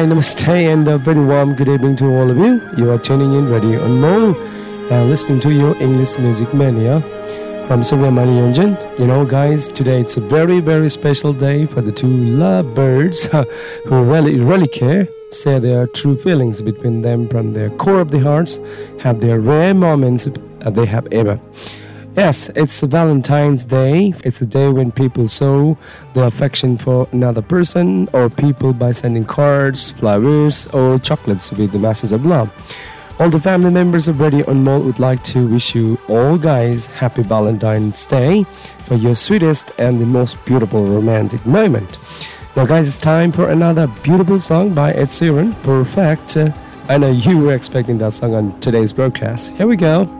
hi, namaste, and a very warm good evening to all of you. You are tuning in Radio Anmol and listening to your English Music Mania from Surya Yonjan. You know, guys, today it's a very, very special day for the two lovebirds who really, really care, say their true feelings between them from their core of the hearts, have their rare moments uh, they have ever. Yes, it's Valentine's Day. It's a day when people show their affection for another person or people by sending cards, flowers, or chocolates with the message of love. All the family members of Radio Anmol would like to wish you all guys happy Valentine's Day for your sweetest and the most beautiful romantic moment. Now, guys, it's time for another beautiful song by Ed Sheeran, Perfect. I know you were expecting that song on today's broadcast. Here we go.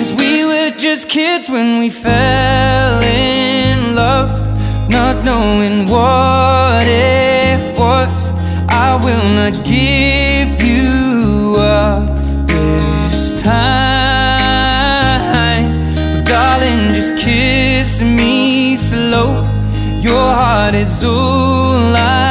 Just kids when we fell in love, not knowing what it was. I will not give you up this time. Darling, just kiss me slow. Your heart is all I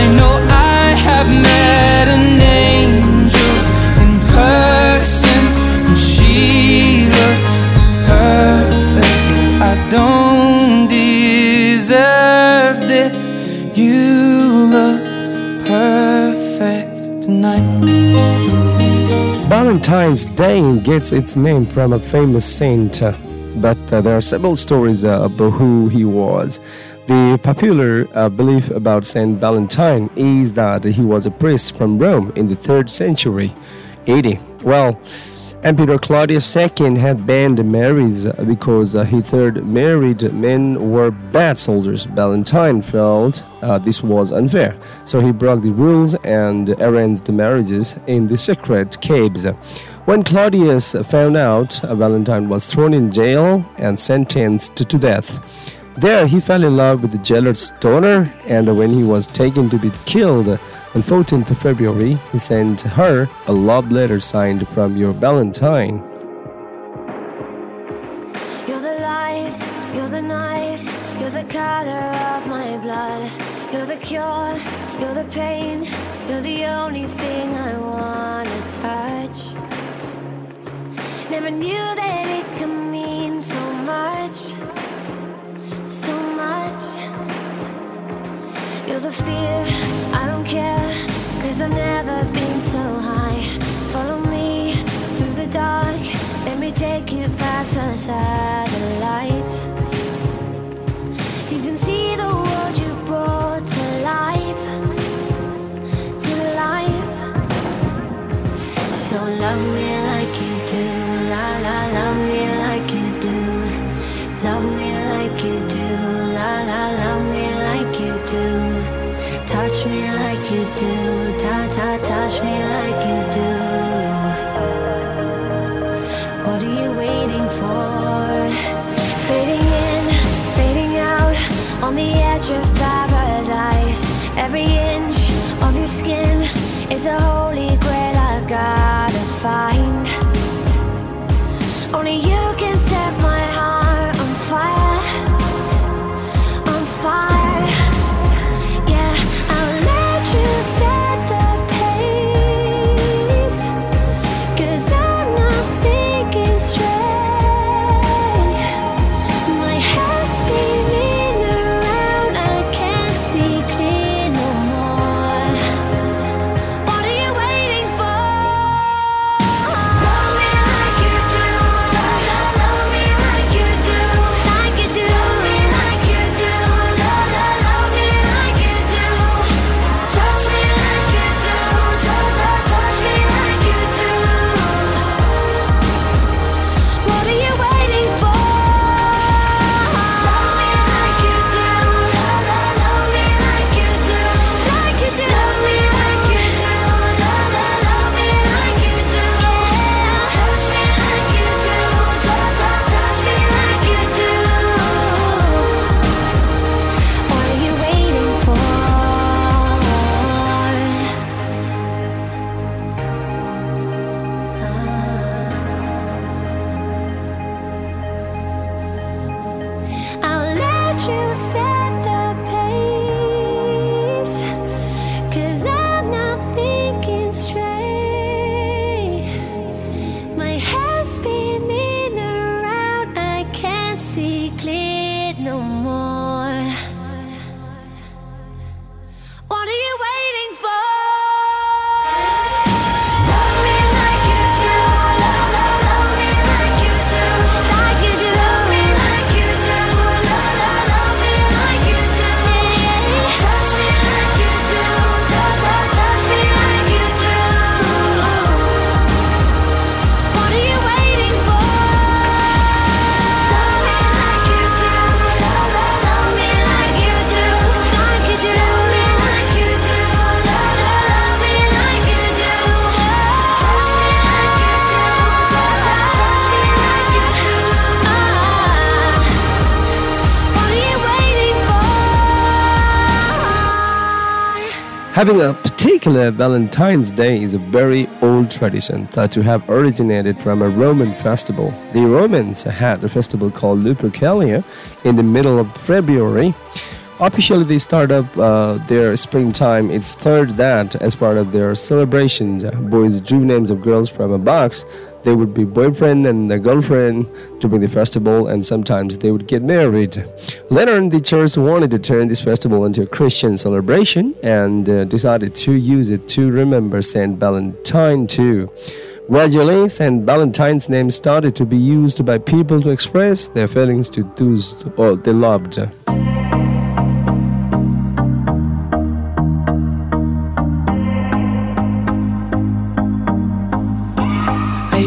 I know I have met an angel in person, and she looks perfect. I don't deserve this. You look perfect tonight. Valentine's Day gets its name from a famous saint, uh, but uh, there are several stories uh, about who he was. The popular uh, belief about Saint Valentine is that he was a priest from Rome in the 3rd century AD. Well, Emperor Claudius II had banned marriages because uh, he thought married men were bad soldiers. Valentine felt uh, this was unfair, so he broke the rules and arranged the marriages in the secret caves. When Claudius found out, Valentine was thrown in jail and sentenced to death. There, he fell in love with the jealous donor, and when he was taken to be killed, on 14th February, he sent her a love letter signed from your Valentine. You're the light, you're the night, you're the color of my blood. You're the cure, you're the pain, you're the only thing I wanna touch. Never knew that I don't care, cause I've never been so high. Follow me through the dark, let me take you past the satellites. You can see the world you brought to life, to life. So love me Having a particular Valentine's Day is a very old tradition thought to have originated from a Roman festival. The Romans had a festival called Lupercalia in the middle of February. Officially, they start up uh, their springtime. It's third that as part of their celebrations, boys drew names of girls from a box. They would be boyfriend and a girlfriend during the festival, and sometimes they would get married. Later on, the church wanted to turn this festival into a Christian celebration and uh, decided to use it to remember Saint Valentine too. Gradually, Saint Valentine's name started to be used by people to express their feelings to those they loved.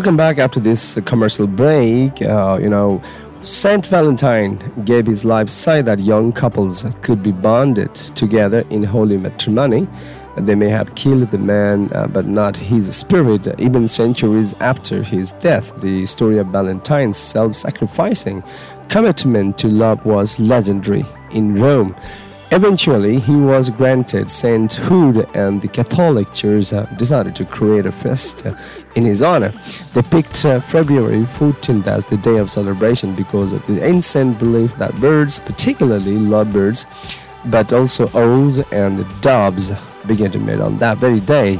Welcome back after this commercial break. Uh, you know, Saint Valentine gave his life so that young couples could be bonded together in holy matrimony. They may have killed the man, uh, but not his spirit. Even centuries after his death, the story of Valentine's self sacrificing commitment to love was legendary in Rome. Eventually, he was granted sainthood, and the Catholic Church uh, decided to create a feast uh, in his honor. They picked uh, February 14th as the day of celebration because of the ancient belief that birds, particularly lovebirds, but also owls and doves, began to mate on that very day.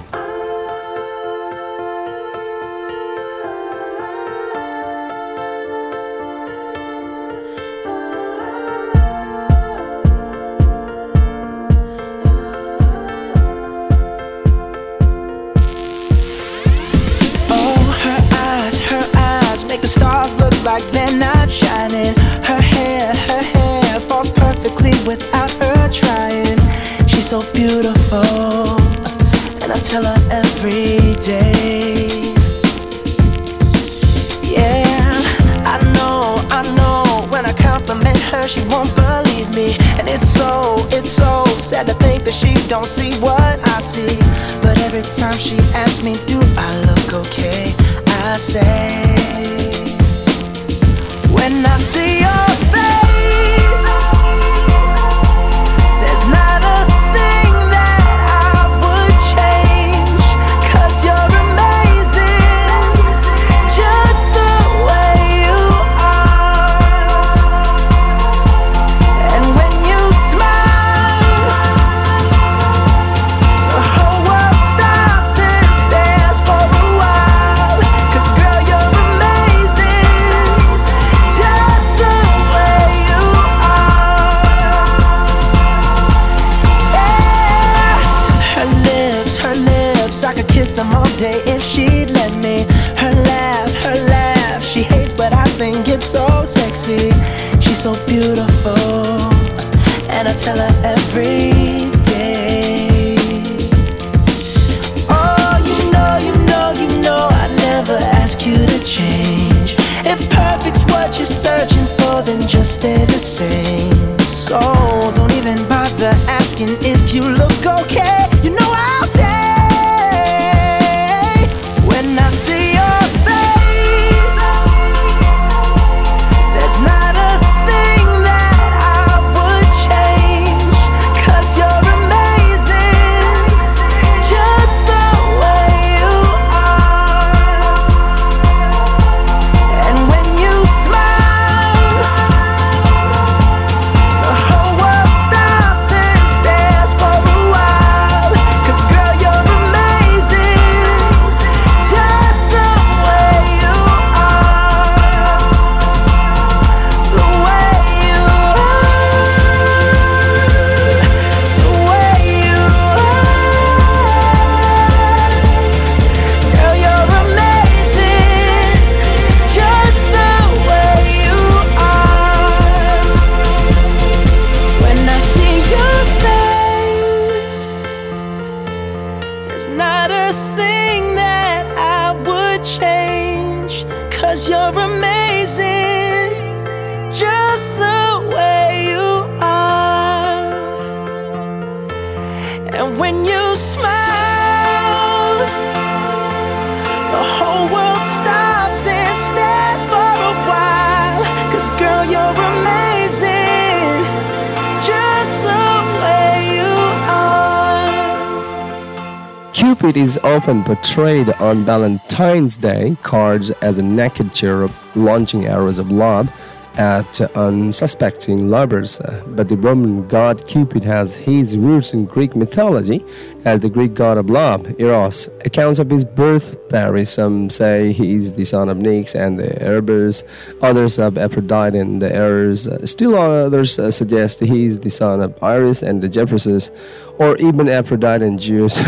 Often portrayed on Valentine's Day cards as a naked cherub launching arrows of love at unsuspecting lovers. Uh, But the Roman god Cupid has his roots in Greek mythology as the Greek god of love, Eros. Accounts of his birth vary. Some say he is the son of Nyx and the Erebus, others of Aphrodite and the Eros. Still others uh, suggest he is the son of Iris and the Zephyrus, or even Aphrodite and Zeus,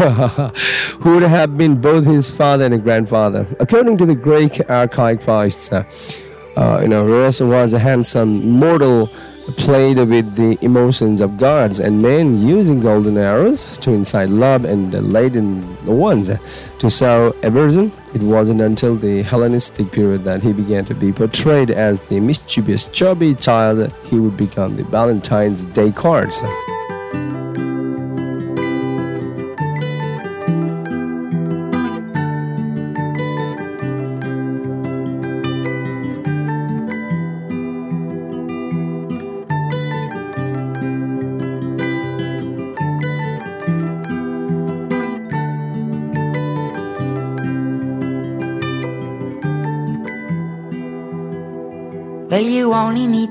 who would have been both his father and a grandfather. According to the Greek archaic uh, uh, you know, Eros was a handsome mortal played with the emotions of gods and men using golden arrows to incite love and laden ones to sow aversion. It wasn't until the Hellenistic period that he began to be portrayed as the mischievous, chubby child he would become the Valentine's Day cards.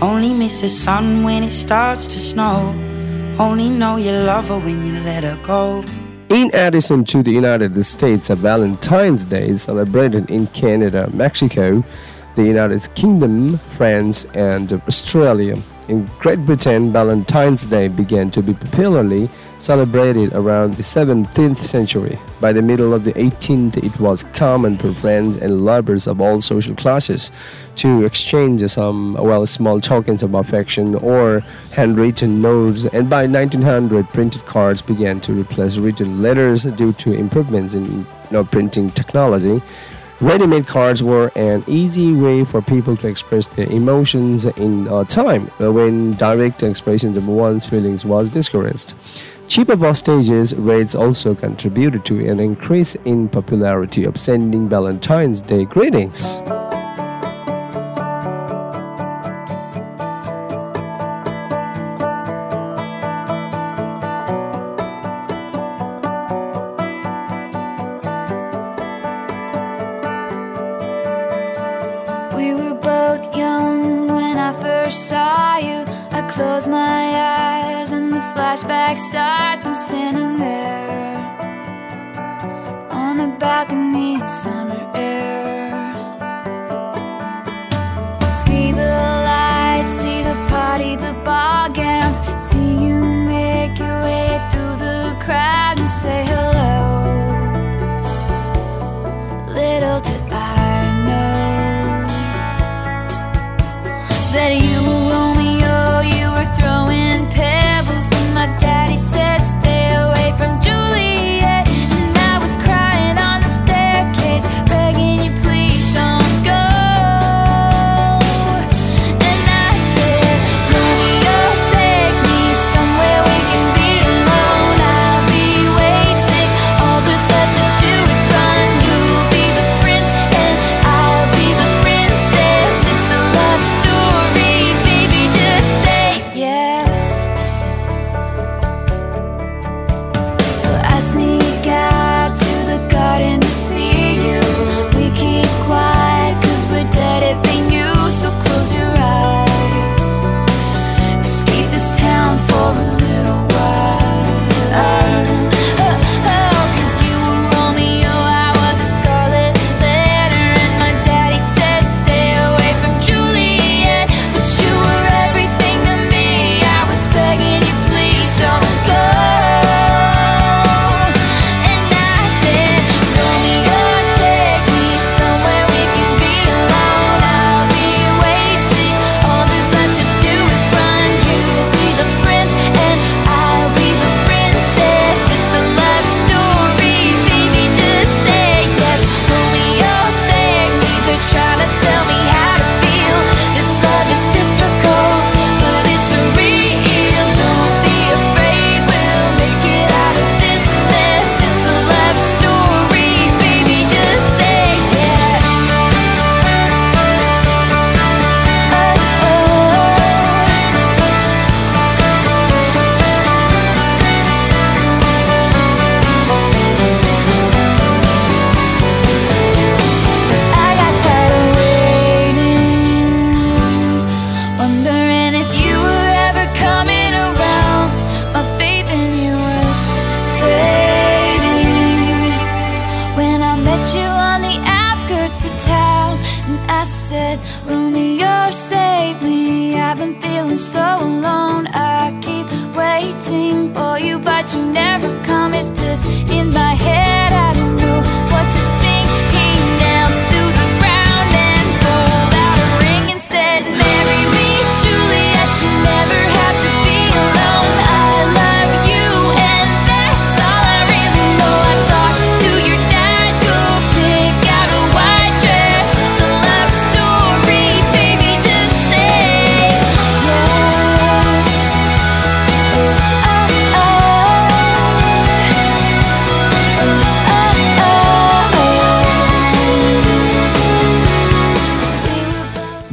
only miss the sun when it starts to snow. Only know you love her when you let her go. In addition to the United States, a Valentine's Day is celebrated in Canada, Mexico, the United Kingdom, France, and Australia. In Great Britain, Valentine's Day began to be popularly celebrated around the 17th century. By the middle of the 18th, it was common for friends and lovers of all social classes to exchange some, well, small tokens of affection or handwritten notes. And by 1900, printed cards began to replace written letters due to improvements in you know, printing technology. Ready-made cards were an easy way for people to express their emotions in a time when direct expression of one's feelings was discouraged. Cheaper postages rates also contributed to an increase in popularity of sending Valentine's Day greetings. We were both young when I first saw you. I close my flashback starts. I'm standing there on a balcony in summer air. See the lights, see the party, the ball gowns. See you make your way through the crowd and say I sneak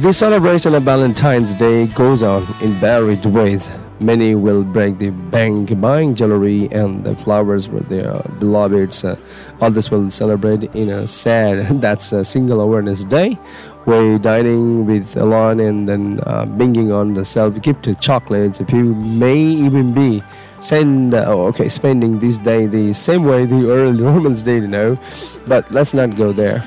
This celebration of Valentine's Day goes on in varied ways. Many will break the bank buying jewelry and the flowers for their beloveds. Uh, others will celebrate in a sad, that's a single awareness day, where dining with alone and then uh, binging on the self-gifted chocolates. If you may even be send uh, oh, okay spending this day the same way the early Romans did, you know. But let's not go there.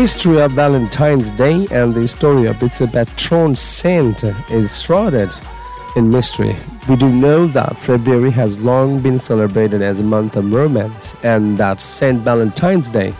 history of Valentine's Day and the story of its patron saint is shrouded in mystery. We do know that February has long been celebrated as a month of romance and that St. Valentine's Day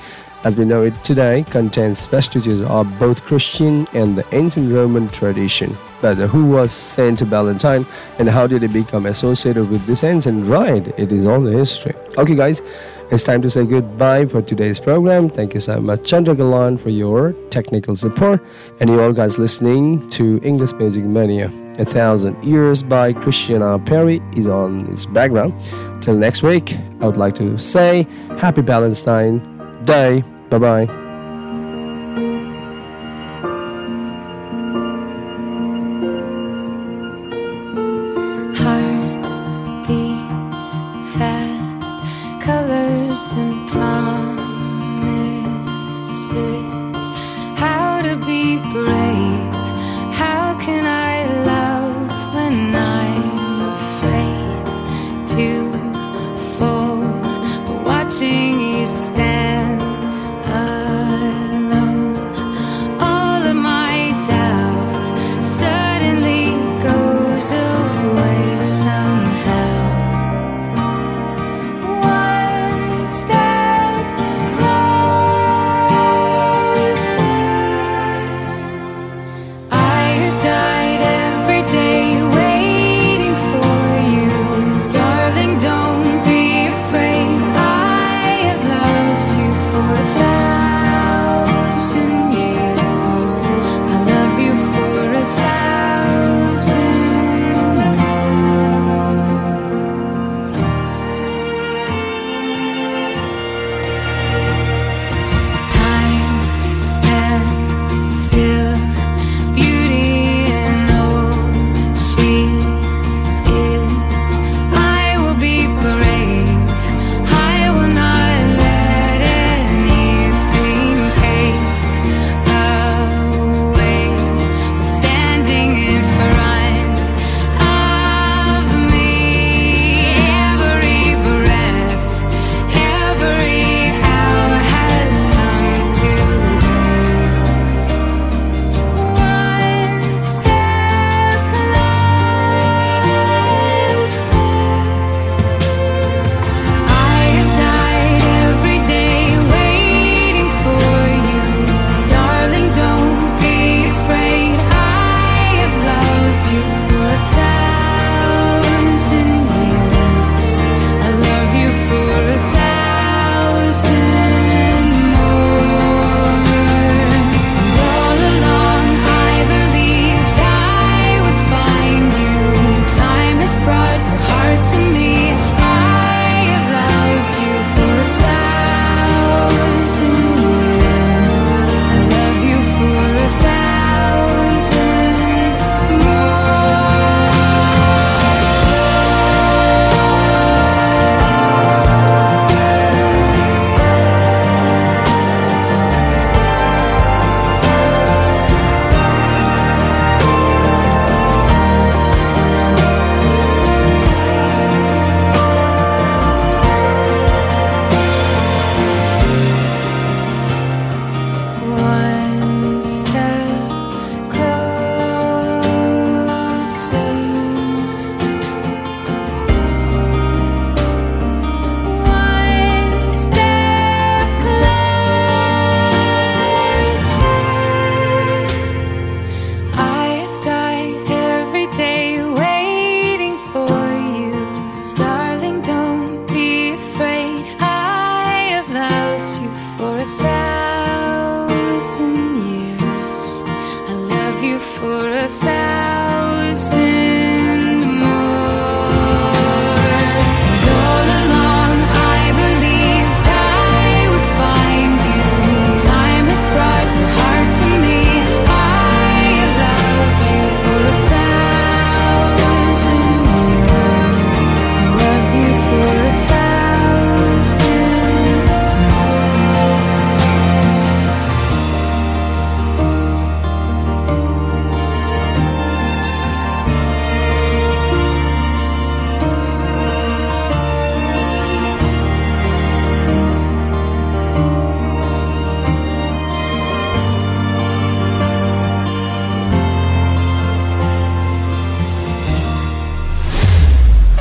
as we know it today, contains vestiges of both Christian and the ancient Roman tradition. But who was Saint Valentine and how did he become associated with this ancient ride? It is all the history. Okay, guys, it's time to say goodbye for today's program. Thank you so much, Chandra Ghalan, for your technical support, and you all guys listening to English Music Mania. A Thousand Years by Christina Perri is on its background. Till next week, I would like to say Happy Valentine Day. Bye bye.